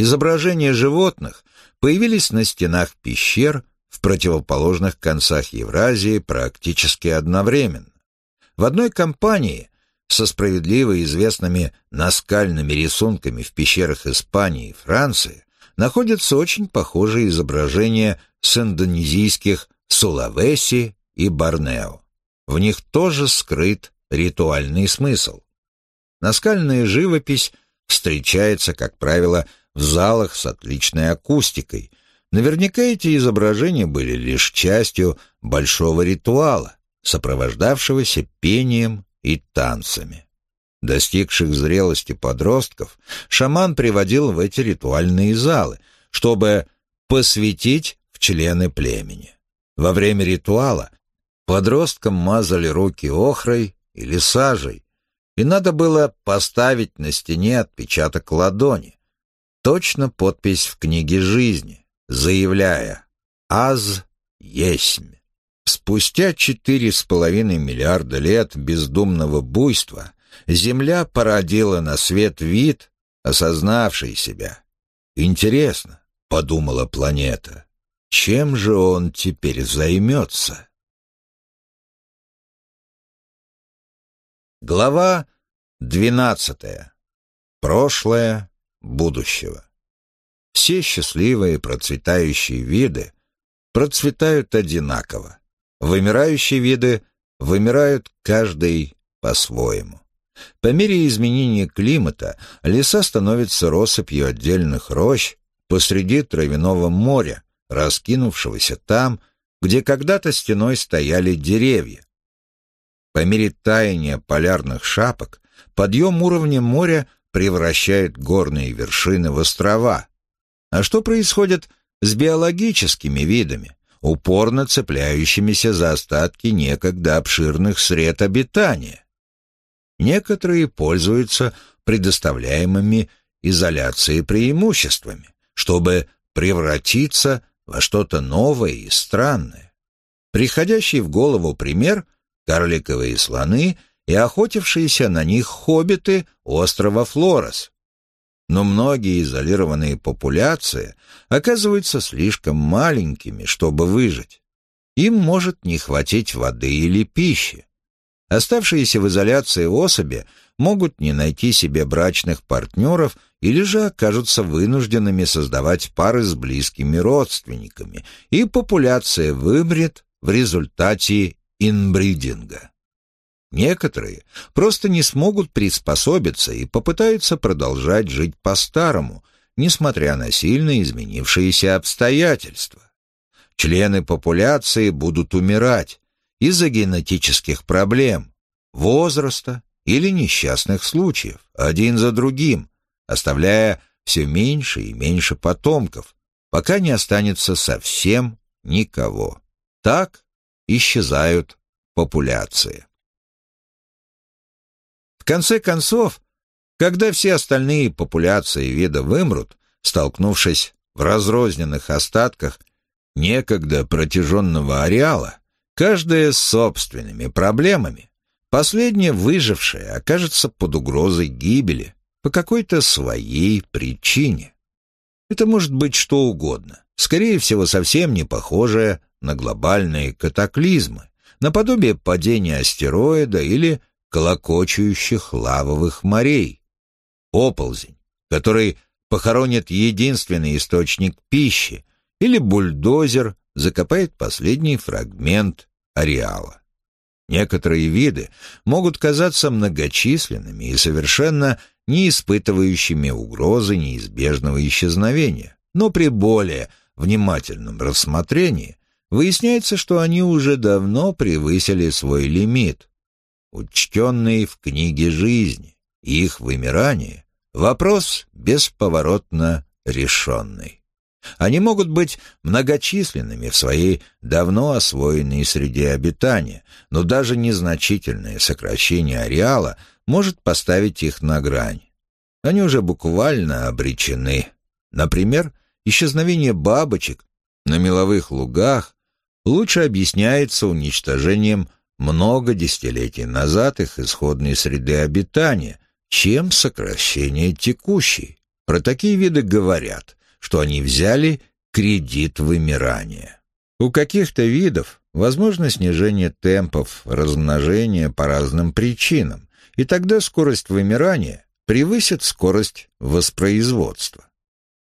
Изображения животных появились на стенах пещер в противоположных концах Евразии практически одновременно. В одной компании со справедливо известными наскальными рисунками в пещерах Испании и Франции находятся очень похожие изображения с индонезийских Сулавеси и Борнео. В них тоже скрыт ритуальный смысл. Наскальная живопись встречается, как правило, в залах с отличной акустикой. Наверняка эти изображения были лишь частью большого ритуала, сопровождавшегося пением и танцами. Достигших зрелости подростков шаман приводил в эти ритуальные залы, чтобы посвятить в члены племени. Во время ритуала подросткам мазали руки охрой или сажей, и надо было поставить на стене отпечаток ладони, точно подпись в книге жизни, заявляя «Аз есмь». Спустя четыре с половиной миллиарда лет бездумного буйства Земля породила на свет вид, осознавший себя. «Интересно», — подумала планета, — «чем же он теперь займется?» Глава двенадцатая. Прошлое будущего. Все счастливые процветающие виды процветают одинаково. Вымирающие виды вымирают каждый по-своему. По мере изменения климата леса становятся россыпью отдельных рощ посреди травяного моря, раскинувшегося там, где когда-то стеной стояли деревья. По мере таяния полярных шапок подъем уровня моря превращает горные вершины в острова. А что происходит с биологическими видами, упорно цепляющимися за остатки некогда обширных сред обитания? Некоторые пользуются предоставляемыми изоляцией преимуществами, чтобы превратиться во что-то новое и странное. Приходящий в голову пример – карликовые слоны и охотившиеся на них хоббиты острова Флорес. Но многие изолированные популяции оказываются слишком маленькими, чтобы выжить. Им может не хватить воды или пищи. Оставшиеся в изоляции особи могут не найти себе брачных партнеров или же окажутся вынужденными создавать пары с близкими родственниками, и популяция вымрет в результате инбридинга. Некоторые просто не смогут приспособиться и попытаются продолжать жить по-старому, несмотря на сильно изменившиеся обстоятельства. Члены популяции будут умирать, из-за генетических проблем, возраста или несчастных случаев, один за другим, оставляя все меньше и меньше потомков, пока не останется совсем никого. Так исчезают популяции. Конце концов, когда все остальные популяции вида вымрут, столкнувшись в разрозненных остатках некогда протяженного ареала, каждая с собственными проблемами, последняя выжившая окажется под угрозой гибели по какой-то своей причине. Это может быть что угодно, скорее всего, совсем не похожее на глобальные катаклизмы, наподобие падения астероида или колокочущих лавовых морей. Оползень, который похоронит единственный источник пищи, или бульдозер закопает последний фрагмент ареала. Некоторые виды могут казаться многочисленными и совершенно не испытывающими угрозы неизбежного исчезновения, но при более внимательном рассмотрении выясняется, что они уже давно превысили свой лимит. Учтенный в книге жизни и их вымирание — вопрос бесповоротно решенный. Они могут быть многочисленными в своей давно освоенной среде обитания, но даже незначительное сокращение ареала может поставить их на грань. Они уже буквально обречены. Например, исчезновение бабочек на меловых лугах лучше объясняется уничтожением много десятилетий назад их исходной среды обитания, чем сокращение текущей. Про такие виды говорят, что они взяли кредит вымирания. У каких-то видов возможно снижение темпов размножения по разным причинам, и тогда скорость вымирания превысит скорость воспроизводства.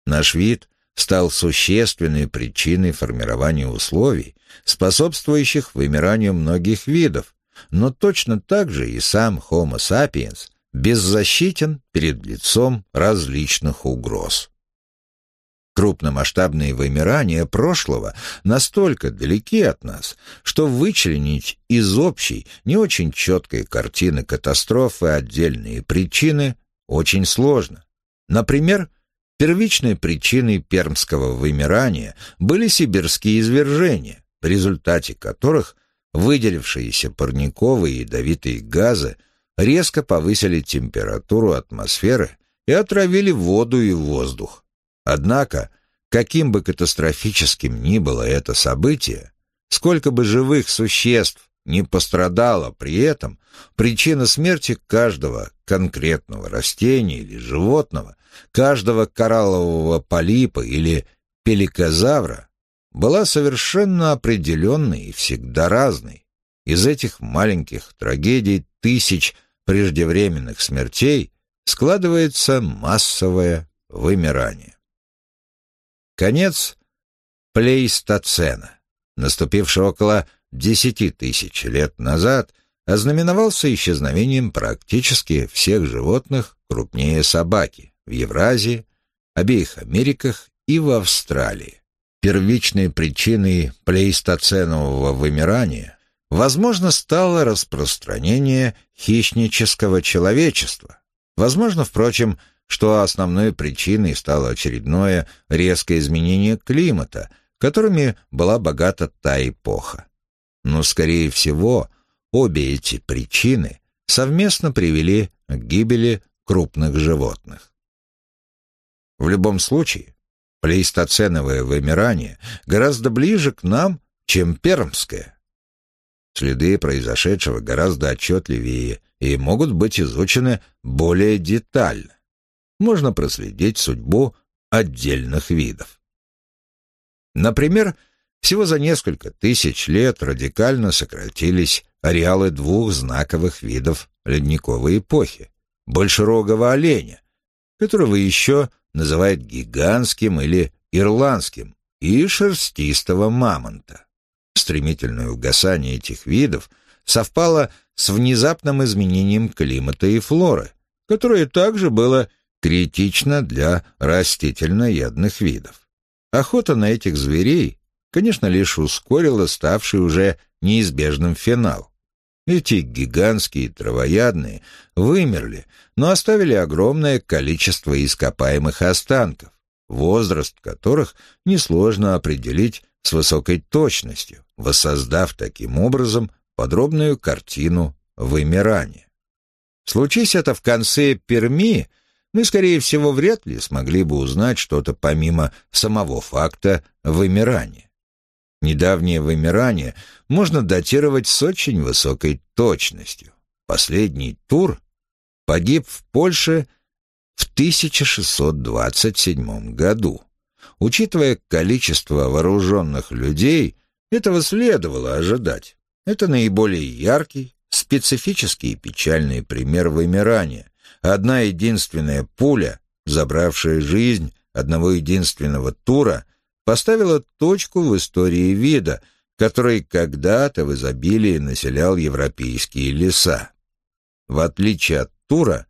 Наш вид стал существенной причиной формирования условий, способствующих вымиранию многих видов, но точно так же и сам Homo sapiens беззащитен перед лицом различных угроз. Крупномасштабные вымирания прошлого настолько далеки от нас, что вычленить из общей, не очень четкой картины катастрофы отдельные причины очень сложно. Например, первичной причиной пермского вымирания были сибирские извержения, в результате которых выделившиеся парниковые ядовитые газы резко повысили температуру атмосферы и отравили воду и воздух. Однако, каким бы катастрофическим ни было это событие, сколько бы живых существ не пострадало при этом, причина смерти каждого конкретного растения или животного, каждого кораллового полипа или пеликозавра была совершенно определенной и всегда разной. Из этих маленьких трагедий тысяч преждевременных смертей складывается массовое вымирание. Конец плейстоцена, наступивший около десяти тысяч лет назад, ознаменовался исчезновением практически всех животных крупнее собаки в Евразии, обеих Америках и в Австралии. Первичной причиной плейстоценового вымирания, возможно, стало распространение хищнического человечества. Возможно, впрочем, что основной причиной стало очередное резкое изменение климата, которыми была богата та эпоха. Но, скорее всего, обе эти причины совместно привели к гибели крупных животных. В любом случае, плейстоценовое вымирание гораздо ближе к нам, чем пермское. Следы произошедшего гораздо отчетливее и могут быть изучены более детально можно проследить судьбу отдельных видов. Например, всего за несколько тысяч лет радикально сократились ареалы двух знаковых видов ледниковой эпохи – большерогого оленя, которого еще называют гигантским или ирландским, и шерстистого мамонта. Стремительное угасание этих видов совпало с внезапным изменением климата и флоры, которое также было критично для растительноядных видов. Охота на этих зверей, конечно, лишь ускорила ставший уже неизбежным финал. Эти гигантские травоядные вымерли, но оставили огромное количество ископаемых останков, возраст которых несложно определить с высокой точностью, воссоздав таким образом подробную картину вымирания. Случись это в конце Перми – мы, скорее всего, вряд ли смогли бы узнать что-то помимо самого факта вымирания. Недавнее вымирание можно датировать с очень высокой точностью. Последний тур погиб в Польше в 1627 году. Учитывая количество вооруженных людей, этого следовало ожидать. Это наиболее яркий, специфический и печальный пример вымирания, Одна единственная пуля, забравшая жизнь одного единственного тура, поставила точку в истории вида, который когда-то в изобилии населял европейские леса. В отличие от тура,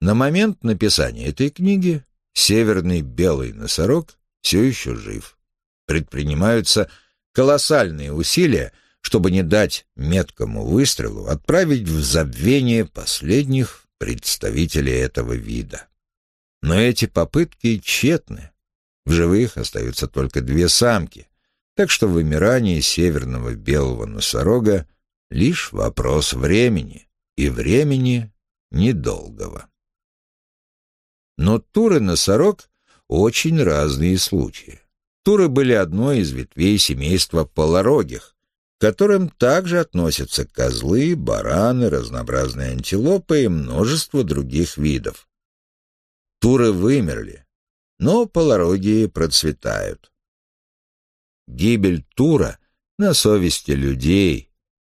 на момент написания этой книги северный белый носорог все еще жив. Предпринимаются колоссальные усилия, чтобы не дать меткому выстрелу отправить в забвение последних представителей этого вида. Но эти попытки тщетны. В живых остаются только две самки, так что вымирание северного белого носорога — лишь вопрос времени, и времени недолгого. Но тур и носорог — очень разные случаи. Туры были одной из ветвей семейства полорогих, которым также относятся козлы, бараны, разнообразные антилопы и множество других видов. Туры вымерли, но полорогие процветают. Гибель Тура на совести людей,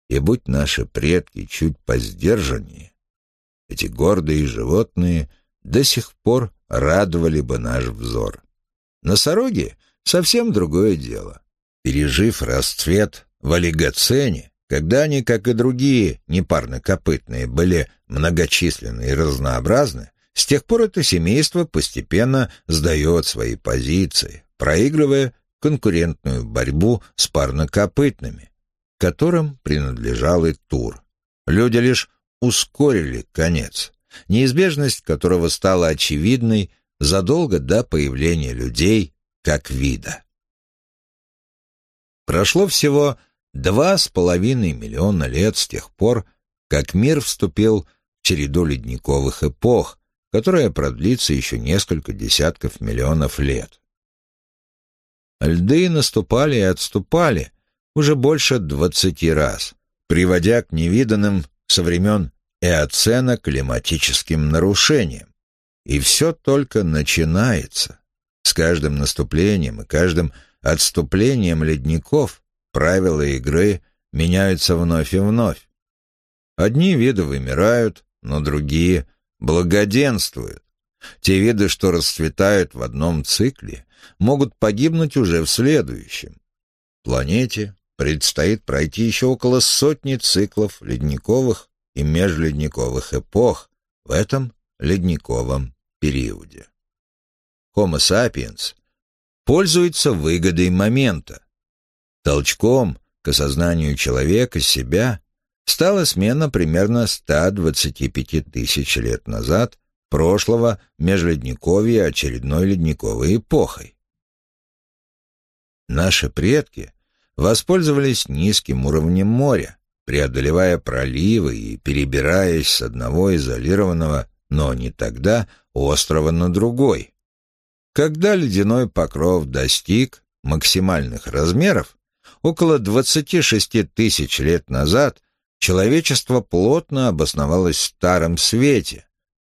и будь наши предки чуть поздержаннее, эти гордые животные до сих пор радовали бы наш взор. Носороги — совсем другое дело. Пережив расцвет в олигоцене, когда они, как и другие непарнокопытные, были многочисленны и разнообразны, с тех пор это семейство постепенно сдает свои позиции, проигрывая конкурентную борьбу с парнокопытными, которым принадлежал и Тур. Люди лишь ускорили конец, неизбежность которого стала очевидной задолго до появления людей как вида. Прошло всего два с половиной миллиона лет с тех пор, как мир вступил в череду ледниковых эпох, которая продлится еще несколько десятков миллионов лет. Льды наступали и отступали уже больше двадцати раз, приводя к невиданным со времен Эоцена климатическим нарушениям. И все только начинается. С каждым наступлением и каждым отступлением ледников правила игры меняются вновь и вновь. Одни виды вымирают, но другие благоденствуют. Те виды, что расцветают в одном цикле, могут погибнуть уже в следующем. Планете предстоит пройти еще около сотни циклов ледниковых и межледниковых эпох в этом ледниковом периоде. Homo sapiens пользуется выгодой момента. Толчком к осознанию человека себя стала смена примерно 125 тысяч лет назад прошлого межледниковья очередной ледниковой эпохой. Наши предки воспользовались низким уровнем моря, преодолевая проливы и перебираясь с одного изолированного, но не тогда, острова на другой. Когда ледяной покров достиг максимальных размеров, около 26 тысяч лет назад человечество плотно обосновалось в Старом Свете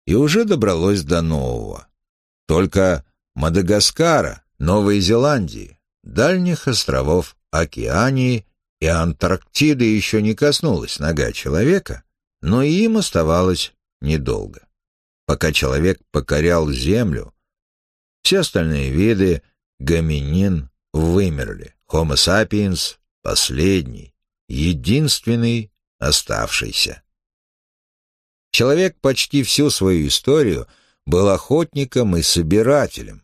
и уже добралось до Нового. Только Мадагаскара, Новой Зеландии, дальних островов Океании и Антарктиды еще не коснулась нога человека, но и им оставалось недолго. Пока человек покорял Землю, все остальные виды гоминин вымерли. Homo sapiens — последний, единственный оставшийся. Человек почти всю свою историю был охотником и собирателем,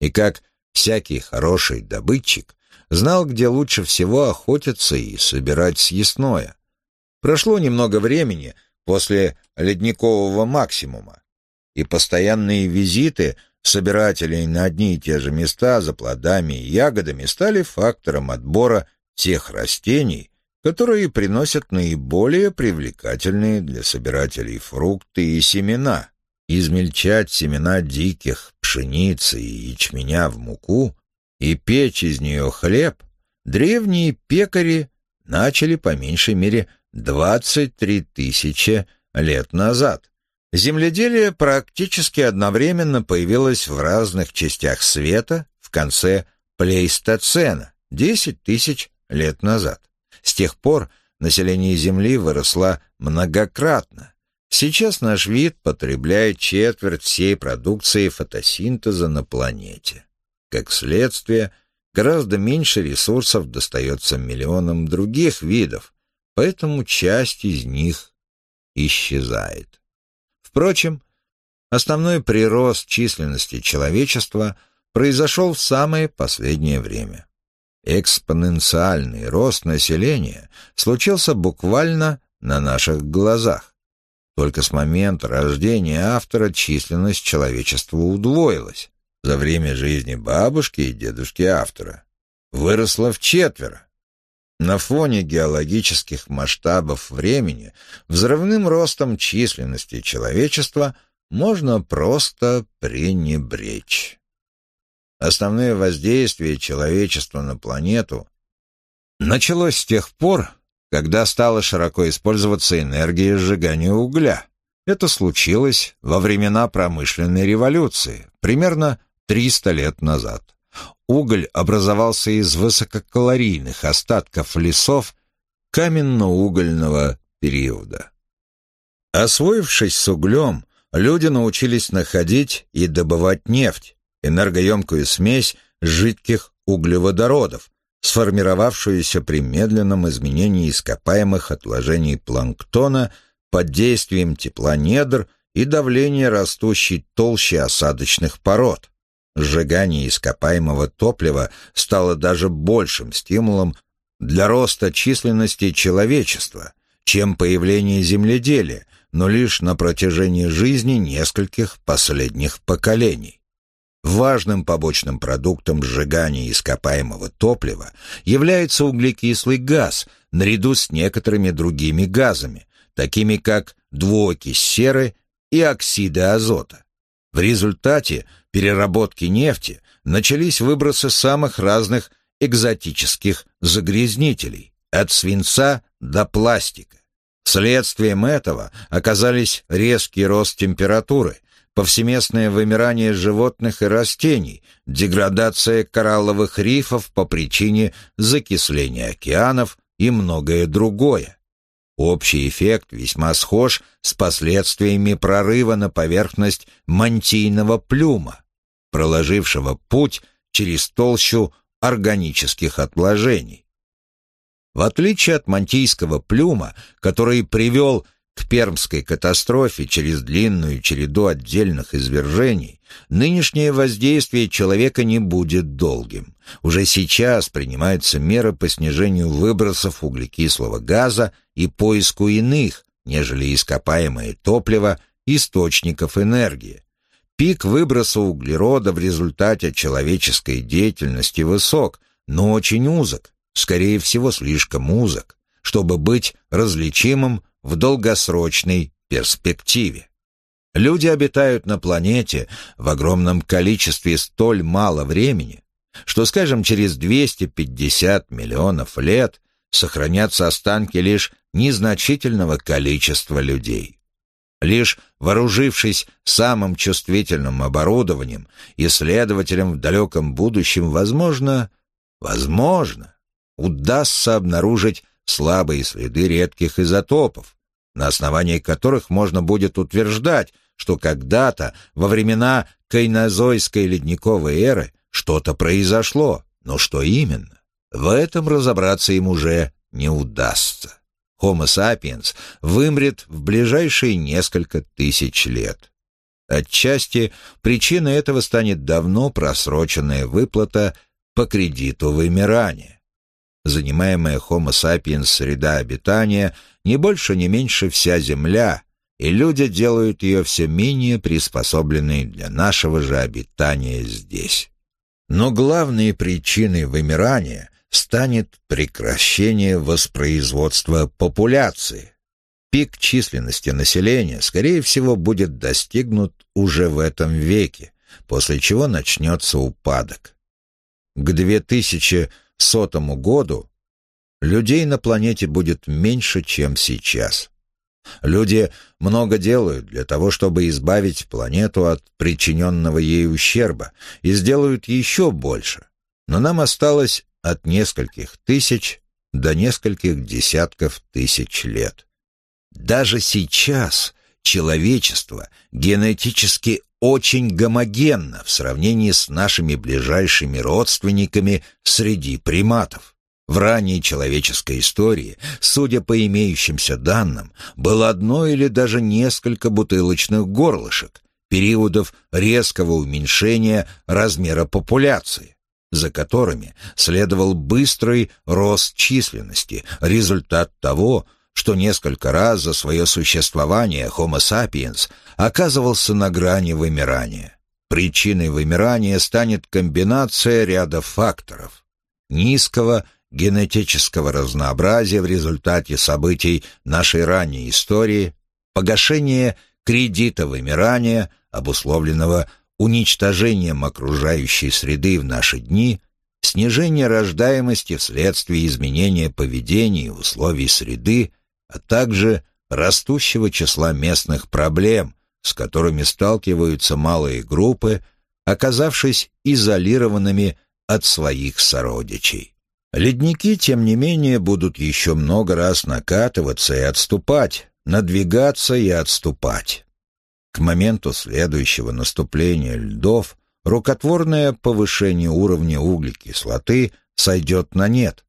и как всякий хороший добытчик знал, где лучше всего охотиться и собирать съестное. Прошло немного времени после ледникового максимума, и постоянные визиты собирателей на одни и те же места за плодами и ягодами стали фактором отбора тех растений, которые приносят наиболее привлекательные для собирателей фрукты и семена. Измельчать семена диких, пшеницы и ячменя в муку и печь из нее хлеб, древние пекари начали по меньшей мере 23 тысячи лет назад. Земледелие практически одновременно появилось в разных частях света в конце плейстоцена, 10 тысяч лет назад. С тех пор население Земли выросло многократно. Сейчас наш вид потребляет четверть всей продукции фотосинтеза на планете. Как следствие, гораздо меньше ресурсов достается миллионам других видов, поэтому часть из них исчезает. Впрочем, основной прирост численности человечества произошел в самое последнее время. Экспоненциальный рост населения случился буквально на наших глазах. Только с момента рождения автора численность человечества удвоилась. За время жизни бабушки и дедушки автора выросла в четверо. На фоне геологических масштабов времени взрывным ростом численности человечества можно просто пренебречь. Основное воздействие человечества на планету началось с тех пор, когда стала широко использоваться энергия сжигания угля. Это случилось во времена промышленной революции, примерно 300 лет назад. Уголь образовался из высококалорийных остатков лесов каменно-угольного периода. Освоившись с углем, люди научились находить и добывать нефть, энергоемкую смесь жидких углеводородов, сформировавшуюся при медленном изменении ископаемых отложений планктона под действием тепла недр и давления растущей толщи осадочных пород. Сжигание ископаемого топлива стало даже большим стимулом для роста численности человечества, чем появление земледелия, но лишь на протяжении жизни нескольких последних поколений. Важным побочным продуктом сжигания ископаемого топлива является углекислый газ наряду с некоторыми другими газами, такими как двуокись серы и оксиды азота. В результате переработки нефти начались выбросы самых разных экзотических загрязнителей, от свинца до пластика. Следствием этого оказались резкий рост температуры, повсеместное вымирание животных и растений, деградация коралловых рифов по причине закисления океанов и многое другое. Общий эффект весьма схож с последствиями прорыва на поверхность мантийного плюма, проложившего путь через толщу органических отложений. В отличие от мантийского плюма, который привел к пермской катастрофе через длинную череду отдельных извержений, нынешнее воздействие человека не будет долгим. Уже сейчас принимаются меры по снижению выбросов углекислого газа и поиску иных, нежели ископаемое топливо, источников энергии. Пик выброса углерода в результате человеческой деятельности высок, но очень узок, скорее всего, слишком узок, чтобы быть различимым в долгосрочной перспективе. Люди обитают на планете в огромном количестве столь мало времени, что, скажем, через 250 миллионов лет сохранятся останки лишь незначительного количества людей. Лишь вооружившись самым чувствительным оборудованием, исследователям в далеком будущем, возможно, возможно, удастся обнаружить слабые следы редких изотопов, на основании которых можно будет утверждать, что когда-то, во времена кайнозойской ледниковой эры, что-то произошло, но что именно? В этом разобраться им уже не удастся. Homo sapiens вымрет в ближайшие несколько тысяч лет. Отчасти причиной этого станет давно просроченная выплата по кредиту вымирания. Занимаемая Homo sapiens среда обитания не больше, не меньше вся Земля, и люди делают ее все менее приспособленной для нашего же обитания здесь. Но главной причиной вымирания станет прекращение воспроизводства популяции. Пик численности населения, скорее всего, будет достигнут уже в этом веке, после чего начнется упадок. К 2100 году людей на планете будет меньше, чем сейчас. Люди много делают для того, чтобы избавить планету от причиненного ей ущерба, и сделают еще больше. Но нам осталось от нескольких тысяч до нескольких десятков тысяч лет. Даже сейчас человечество генетически очень гомогенно в сравнении с нашими ближайшими родственниками среди приматов. В ранней человеческой истории, судя по имеющимся данным, было одно или даже несколько бутылочных горлышек, периодов резкого уменьшения размера популяции за которыми следовал быстрый рост численности, результат того, что несколько раз за свое существование Homo sapiens оказывался на грани вымирания. Причиной вымирания станет комбинация ряда факторов. Низкого генетического разнообразия в результате событий нашей ранней истории, погашение кредита вымирания, обусловленного уничтожением окружающей среды в наши дни, снижение рождаемости вследствие изменения поведения и условий среды, а также растущего числа местных проблем, с которыми сталкиваются малые группы, оказавшись изолированными от своих сородичей. Ледники, тем не менее, будут еще много раз накатываться и отступать, надвигаться и отступать. К моменту следующего наступления льдов рукотворное повышение уровня углекислоты сойдет на нет,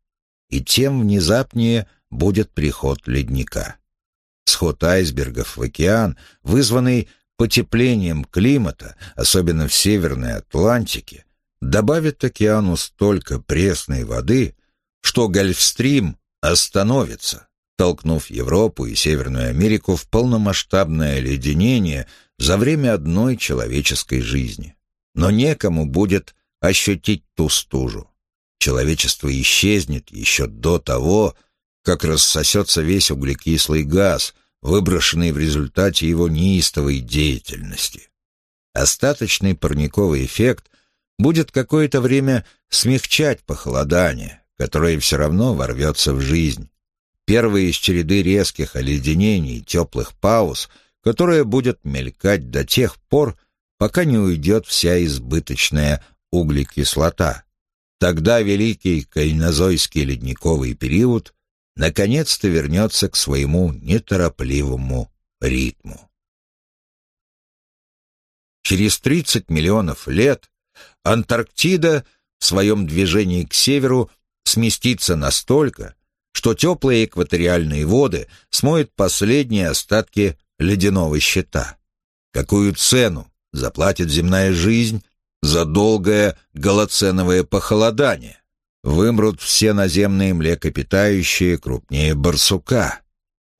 и тем внезапнее будет приход ледника. Сход айсбергов в океан, вызванный потеплением климата, особенно в Северной Атлантике, добавит океану столько пресной воды, что Гольфстрим остановится, толкнув Европу и Северную Америку в полномасштабное леденение за время одной человеческой жизни. Но некому будет ощутить ту стужу. Человечество исчезнет еще до того, как рассосется весь углекислый газ, выброшенный в результате его неистовой деятельности. Остаточный парниковый эффект будет какое-то время смягчать похолодание, которое все равно ворвется в жизнь. Первые из череды резких оледенений, теплых пауз, которая будет мелькать до тех пор, пока не уйдет вся избыточная углекислота. Тогда великий кайнозойский ледниковый период наконец-то вернется к своему неторопливому ритму. Через 30 миллионов лет Антарктида в своем движении к северу сместится настолько, что теплые экваториальные воды смоют последние остатки ледяного щита. Какую цену заплатит земная жизнь за долгое голоценовое похолодание? Вымрут все наземные млекопитающие крупнее барсука.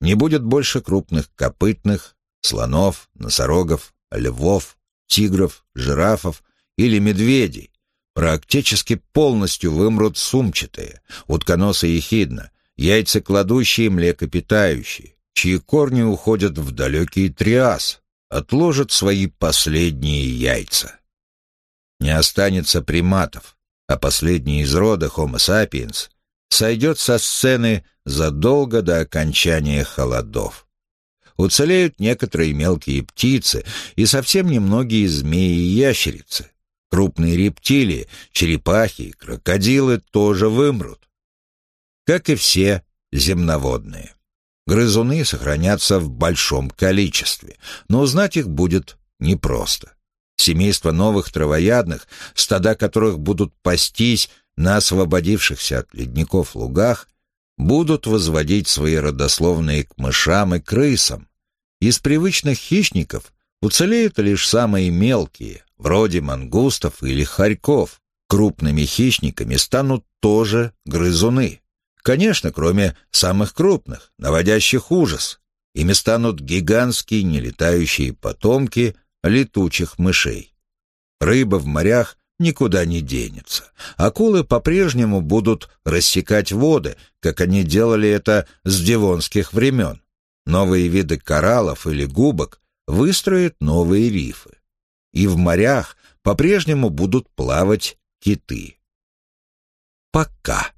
Не будет больше крупных копытных, слонов, носорогов, львов, тигров, жирафов или медведей. Практически полностью вымрут сумчатые, утконосы ехидна, яйцекладущие млекопитающие, чьи корни уходят в далекий триас, отложат свои последние яйца. Не останется приматов, а последний из рода Homo sapiens сойдет со сцены задолго до окончания холодов. Уцелеют некоторые мелкие птицы и совсем немногие змеи и ящерицы. Крупные рептилии, черепахи, крокодилы тоже вымрут. Как и все земноводные. Грызуны сохранятся в большом количестве, но узнать их будет непросто. Семейство новых травоядных, стада которых будут пастись на освободившихся от ледников лугах, будут возводить свои родословные к мышам и крысам. Из привычных хищников уцелеют лишь самые мелкие, вроде мангустов или хорьков. Крупными хищниками станут тоже грызуны. Конечно, кроме самых крупных, наводящих ужас. Ими станут гигантские нелетающие потомки летучих мышей. Рыба в морях никуда не денется. Акулы по-прежнему будут рассекать воды, как они делали это с девонских времен. Новые виды кораллов или губок выстроят новые рифы. И в морях по-прежнему будут плавать киты. Пока.